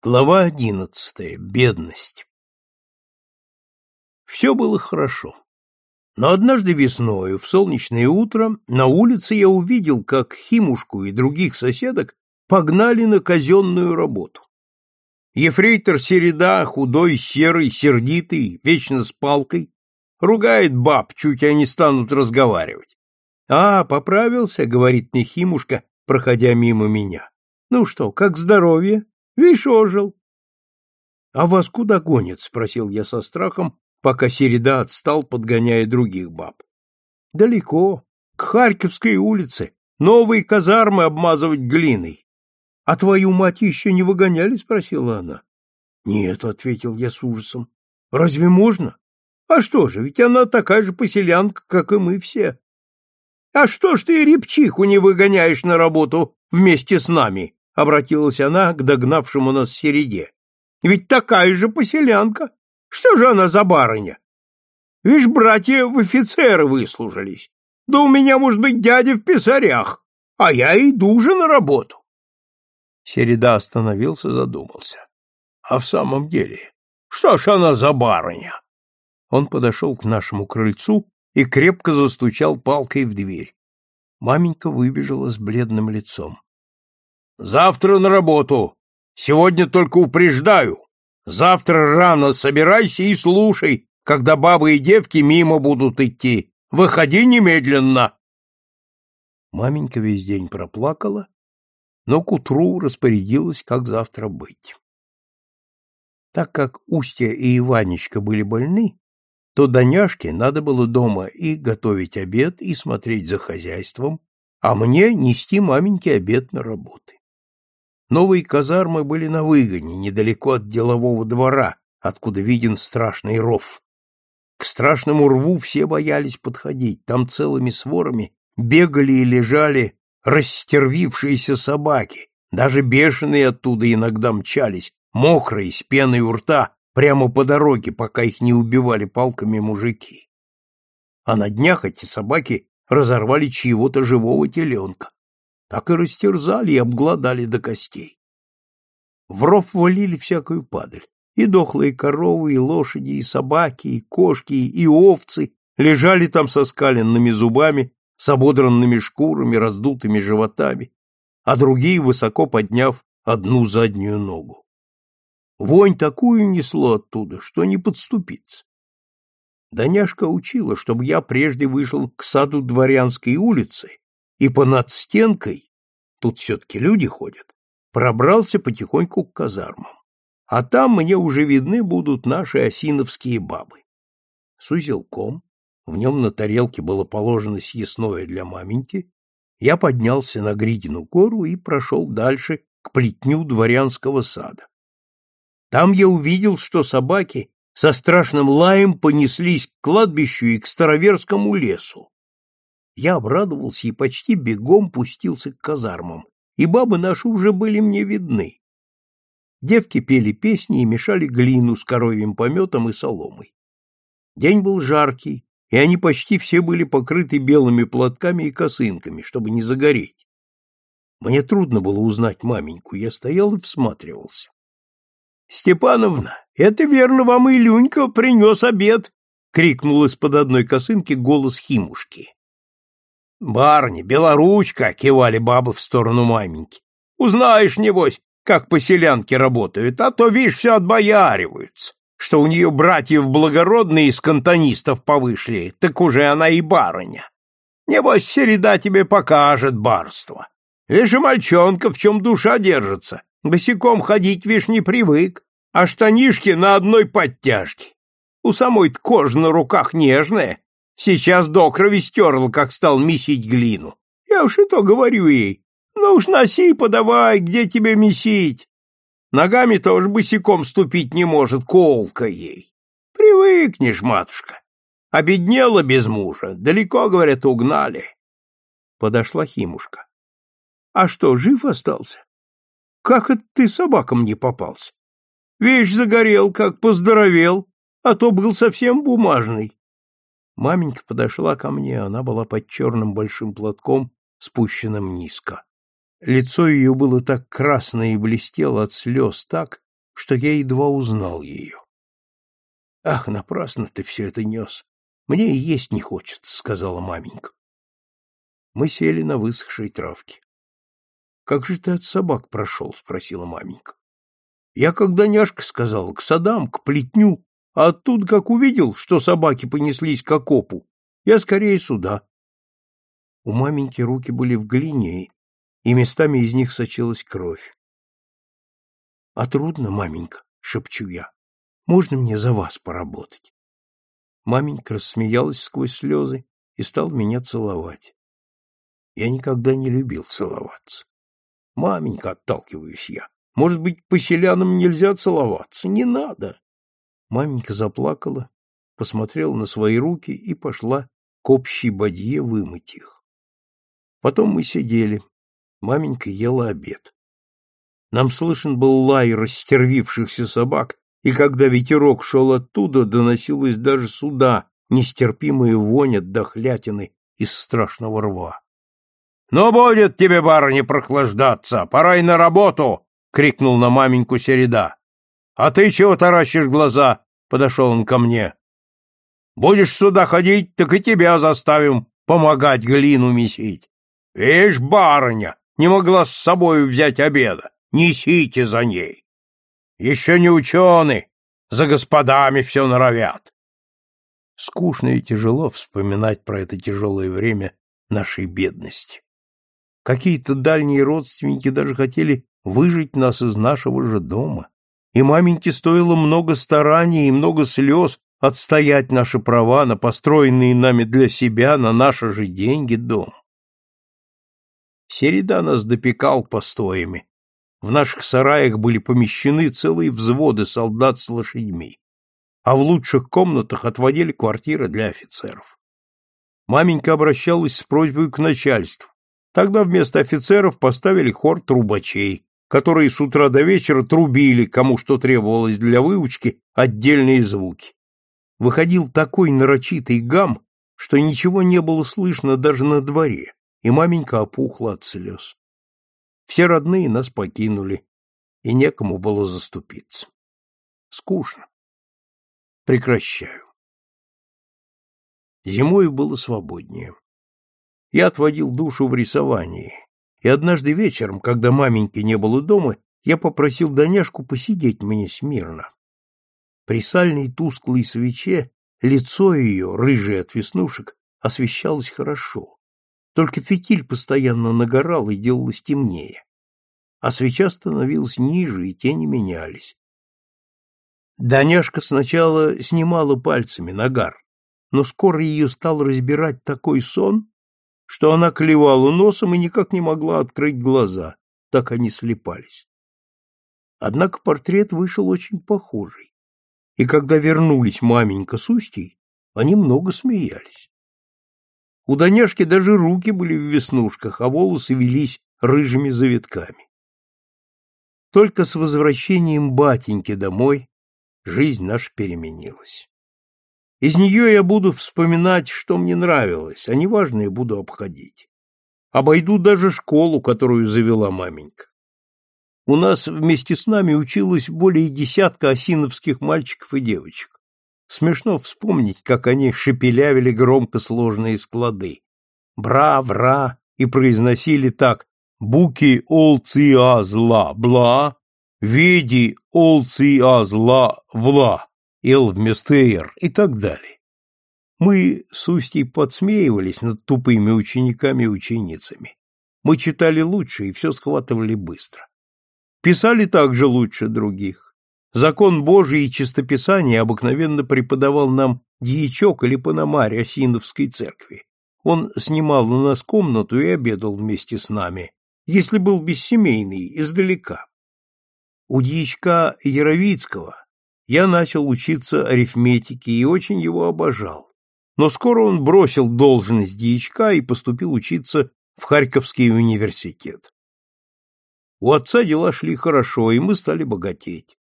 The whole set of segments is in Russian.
Глава одиннадцатая. Бедность. Все было хорошо. Но однажды весною, в солнечное утро, на улице я увидел, как Химушку и других соседок погнали на казенную работу. Ефрейтор Середа, худой, серый, сердитый, вечно с палкой, ругает баб, чуть они станут разговаривать. «А, поправился», — говорит мне Химушка, проходя мимо меня. «Ну что, как здоровье? Вишь, ожил». «А вас куда гонит?» — спросил я со страхом, пока Середа отстал, подгоняя других баб. «Далеко, к Харьковской улице, новые казармы обмазывать глиной. А твою мать еще не выгоняли?» — спросила она. «Нет», — ответил я с ужасом. «Разве можно? А что же, ведь она такая же поселянка, как и мы все». «А что ж ты репчиху не выгоняешь на работу вместе с нами?» — обратилась она к догнавшему нас середе. «Ведь такая же поселянка. Что же она за барыня? Вишь, братья в офицеры выслужились. Да у меня, может быть, дядя в писарях, а я иду же на работу. Середа остановился, задумался. А в самом деле, что ж она за барыня? Он подошел к нашему крыльцу и крепко застучал палкой в дверь. Маменька выбежала с бледным лицом. — Завтра на работу. Сегодня только упреждаю. Завтра рано собирайся и слушай, когда бабы и девки мимо будут идти. Выходи немедленно. Маменька весь день проплакала, но к утру распорядилась, как завтра быть. Так как Устья и Иванечка были больны, то Доняшке надо было дома и готовить обед, и смотреть за хозяйством, а мне нести маменьке обед на работы. Новые казармы были на выгоне, недалеко от делового двора, откуда виден страшный ров. К страшному рву все боялись подходить, там целыми сворами бегали и лежали растервившиеся собаки, даже бешеные оттуда иногда мчались, мокрые, с пеной у рта, прямо по дороге, пока их не убивали палками мужики. А на днях эти собаки разорвали чьего-то живого теленка так и растерзали и обглодали до костей. В ров валили всякую падаль, и дохлые коровы, и лошади, и собаки, и кошки, и овцы лежали там со скаленными зубами, с ободранными шкурами, раздутыми животами, а другие высоко подняв одну заднюю ногу. Вонь такую несло оттуда, что не подступиться. Даняшка учила, чтобы я прежде вышел к саду дворянской улицы и понад стенкой, тут все-таки люди ходят, пробрался потихоньку к казармам. А там мне уже видны будут наши осиновские бабы. С узелком, в нем на тарелке было положено съестное для маменьки, я поднялся на Гридину гору и прошел дальше к плетню дворянского сада. Там я увидел, что собаки со страшным лаем понеслись к кладбищу и к староверскому лесу, я обрадовался и почти бегом пустился к казармам, и бабы наши уже были мне видны. Девки пели песни и мешали глину с коровьим пометом и соломой. День был жаркий, и они почти все были покрыты белыми платками и косынками, чтобы не загореть. Мне трудно было узнать маменьку, я стоял и всматривался. — Степановна, это верно вам и Люнька принес обед! — крикнул из-под одной косынки голос Химушки. Барни, белоручка, кивали бабы в сторону маменьки. Узнаешь, небось, как поселянки работают, а то, видишь, все отбояриваются, что у нее братьев благородные из кантонистов повышли, так уже она и барыня. Небось, середа тебе покажет барство. Вишь, и мальчонка, в чем душа держится, босиком ходить, вишь, не привык, а штанишки на одной подтяжке. У самой-то кожа на руках нежная, Сейчас до крови стерл, как стал месить глину. Я уж и то говорю ей. Ну уж носи, подавай, где тебе месить? Ногами тоже босиком ступить не может, колка ей. Привыкнешь, матушка. Обеднела без мужа, далеко, говорят, угнали. Подошла Химушка. А что, жив остался? Как это ты собакам не попался? Вещь загорел, как поздоровел, а то был совсем бумажный. Маменька подошла ко мне, она была под черным большим платком, спущенным низко. Лицо ее было так красное и блестело от слез так, что я едва узнал ее. «Ах, напрасно ты все это нес! Мне и есть не хочется», — сказала маменька. Мы сели на высохшей травке. «Как же ты от собак прошел?» — спросила маменька. «Я, когда няшка сказала, к садам, к плетню, а оттуда, как увидел, что собаки понеслись к окопу, я скорее сюда». У маменьки руки были в глине, и местами из них сочилась кровь. «А трудно, маменька», — шепчу я. «Можно мне за вас поработать?» Маменька рассмеялась сквозь слезы и стала меня целовать. Я никогда не любил целоваться. Маменька, отталкиваюсь я. Может быть, по селянам нельзя целоваться? Не надо. Маменька заплакала, посмотрела на свои руки и пошла к общей бадье вымыть их. Потом мы сидели. Маменька ела обед. Нам слышен был лай растервившихся собак, и когда ветерок шел оттуда, доносилась даже сюда нестерпимая вонь от дохлятины из страшного рва. «Ну, будет тебе, барыня, прохлаждаться! Пора и на работу!» — крикнул на маменьку Середа. «А ты чего таращишь глаза?» — подошел он ко мне. «Будешь сюда ходить, так и тебя заставим помогать глину месить. Видишь, барыня, не могла с собой взять обеда. Несите за ней. Еще не ученые, за господами все норовят». Скучно и тяжело вспоминать про это тяжелое время нашей бедности. Какие-то дальние родственники даже хотели выжить нас из нашего же дома. И маменьке стоило много стараний и много слез отстоять наши права на построенные нами для себя, на наши же деньги дом. Середа нас допекал постоями. В наших сараях были помещены целые взводы солдат с лошадьми, а в лучших комнатах отводили квартиры для офицеров. Маменька обращалась с просьбой к начальству, Тогда вместо офицеров поставили хор трубачей, которые с утра до вечера трубили, кому что требовалось для выучки, отдельные звуки. Выходил такой нарочитый гам, что ничего не было слышно даже на дворе, и маменька опухла от слез. Все родные нас покинули, и некому было заступиться. Скучно. Прекращаю. Зимой было свободнее. Я отводил душу в рисовании, и однажды вечером, когда маменьки не было дома, я попросил Даняшку посидеть мне смирно. При сальной тусклой свече лицо ее, рыжее от веснушек, освещалось хорошо. Только фитиль постоянно нагорал и делалось темнее. А свеча становилась ниже, и тени менялись. Даняшка сначала снимала пальцами нагар, но скоро ее стал разбирать такой сон, что она клевала носом и никак не могла открыть глаза, так они слепались. Однако портрет вышел очень похожий, и когда вернулись маменька с Устей, они много смеялись. У Даняшки даже руки были в веснушках, а волосы велись рыжими завитками. Только с возвращением батеньки домой жизнь наша переменилась. Из нее я буду вспоминать, что мне нравилось, а неважное буду обходить. Обойду даже школу, которую завела маменька. У нас вместе с нами училось более десятка осиновских мальчиков и девочек. Смешно вспомнить, как они шепелявили громко сложные склады. Бра-вра и произносили так «Буки олци-а-зла, бла, веди олци-а-зла, вла» эл вместо эр и так далее. Мы с Устей подсмеивались над тупыми учениками и ученицами. Мы читали лучше и все схватывали быстро. Писали также лучше других. Закон Божий и чистописание обыкновенно преподавал нам дьячок или пономарь Осиновской церкви. Он снимал у нас комнату и обедал вместе с нами, если был бессемейный, издалека. У дьячка Яровицкого я начал учиться арифметике и очень его обожал. Но скоро он бросил должность дьячка и поступил учиться в Харьковский университет. У отца дела шли хорошо, и мы стали богатеть.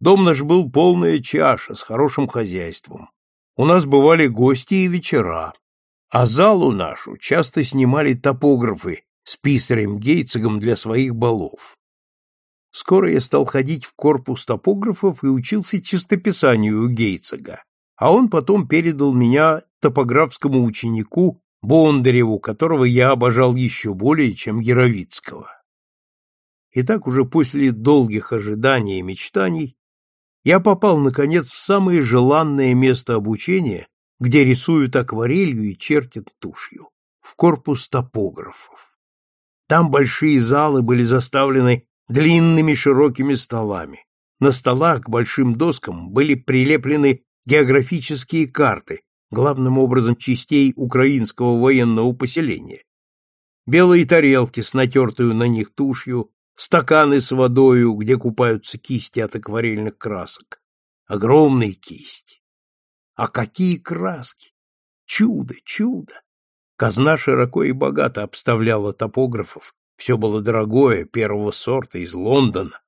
Дом наш был полная чаша с хорошим хозяйством. У нас бывали гости и вечера, а залу нашу часто снимали топографы с писарем Гейцегом для своих балов. Скоро я стал ходить в корпус топографов и учился чистописанию у Гейцега, а он потом передал меня топографскому ученику Бондареву, которого я обожал еще более, чем Яровицкого. И так уже после долгих ожиданий и мечтаний я попал, наконец, в самое желанное место обучения, где рисуют акварелью и чертят тушью, в корпус топографов. Там большие залы были заставлены длинными широкими столами. На столах к большим доскам были прилеплены географические карты, главным образом частей украинского военного поселения. Белые тарелки с натертую на них тушью, стаканы с водою, где купаются кисти от акварельных красок. Огромные кисти. А какие краски! Чудо, чудо! Казна широко и богато обставляла топографов, все было дорогое, первого сорта, из Лондона.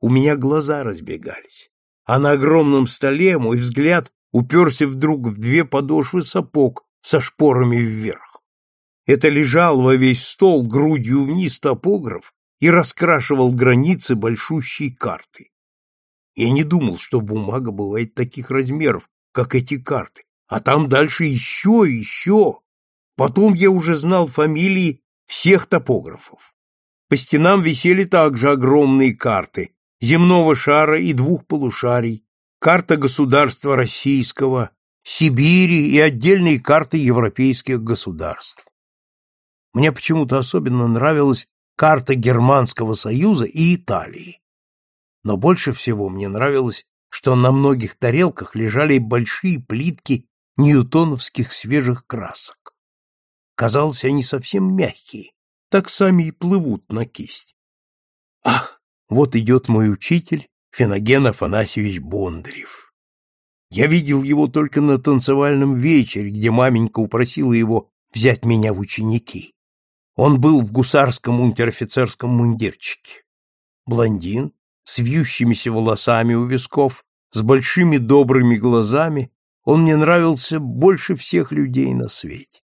У меня глаза разбегались, а на огромном столе мой взгляд уперся вдруг в две подошвы сапог со шпорами вверх. Это лежал во весь стол грудью вниз топограф и раскрашивал границы большущей карты. Я не думал, что бумага бывает таких размеров, как эти карты, а там дальше еще и еще. Потом я уже знал фамилии всех топографов. По стенам висели также огромные карты земного шара и двух полушарий, карта государства российского, Сибири и отдельные карты европейских государств. Мне почему-то особенно нравилась карта Германского союза и Италии. Но больше всего мне нравилось, что на многих тарелках лежали большие плитки ньютоновских свежих красок. Казалось, они совсем мягкие, так сами и плывут на кисть. Ах, вот идет мой учитель, Феноген Афанасьевич Бондарев. Я видел его только на танцевальном вечере, где маменька упросила его взять меня в ученики. Он был в гусарском унтер-офицерском мундирчике. Блондин, с вьющимися волосами у висков, с большими добрыми глазами, он мне нравился больше всех людей на свете.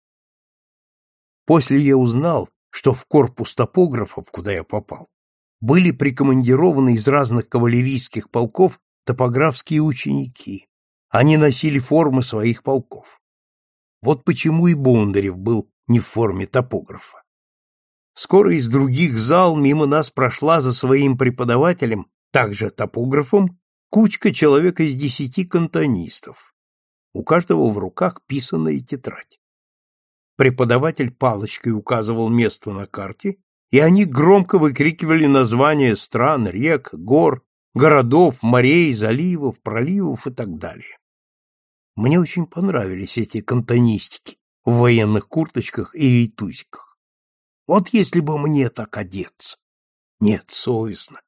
После я узнал, что в корпус топографов, куда я попал, были прикомандированы из разных кавалерийских полков топографские ученики. Они носили формы своих полков. Вот почему и Бондарев был не в форме топографа. Скоро из других зал мимо нас прошла за своим преподавателем, также топографом, кучка человек из десяти кантонистов. У каждого в руках писанная тетрадь. Преподаватель палочкой указывал место на карте, и они громко выкрикивали названия стран, рек, гор, городов, морей, заливов, проливов и так далее. Мне очень понравились эти кантонистики в военных курточках и рейтузиках. Вот если бы мне так одеться. Нет, совестно.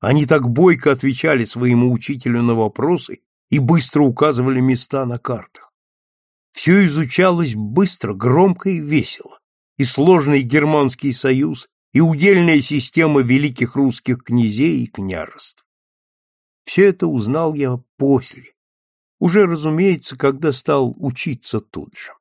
Они так бойко отвечали своему учителю на вопросы и быстро указывали места на картах. Все изучалось быстро, громко и весело. И сложный германский союз, и удельная система великих русских князей и княжеств. Все это узнал я после, уже, разумеется, когда стал учиться тут же.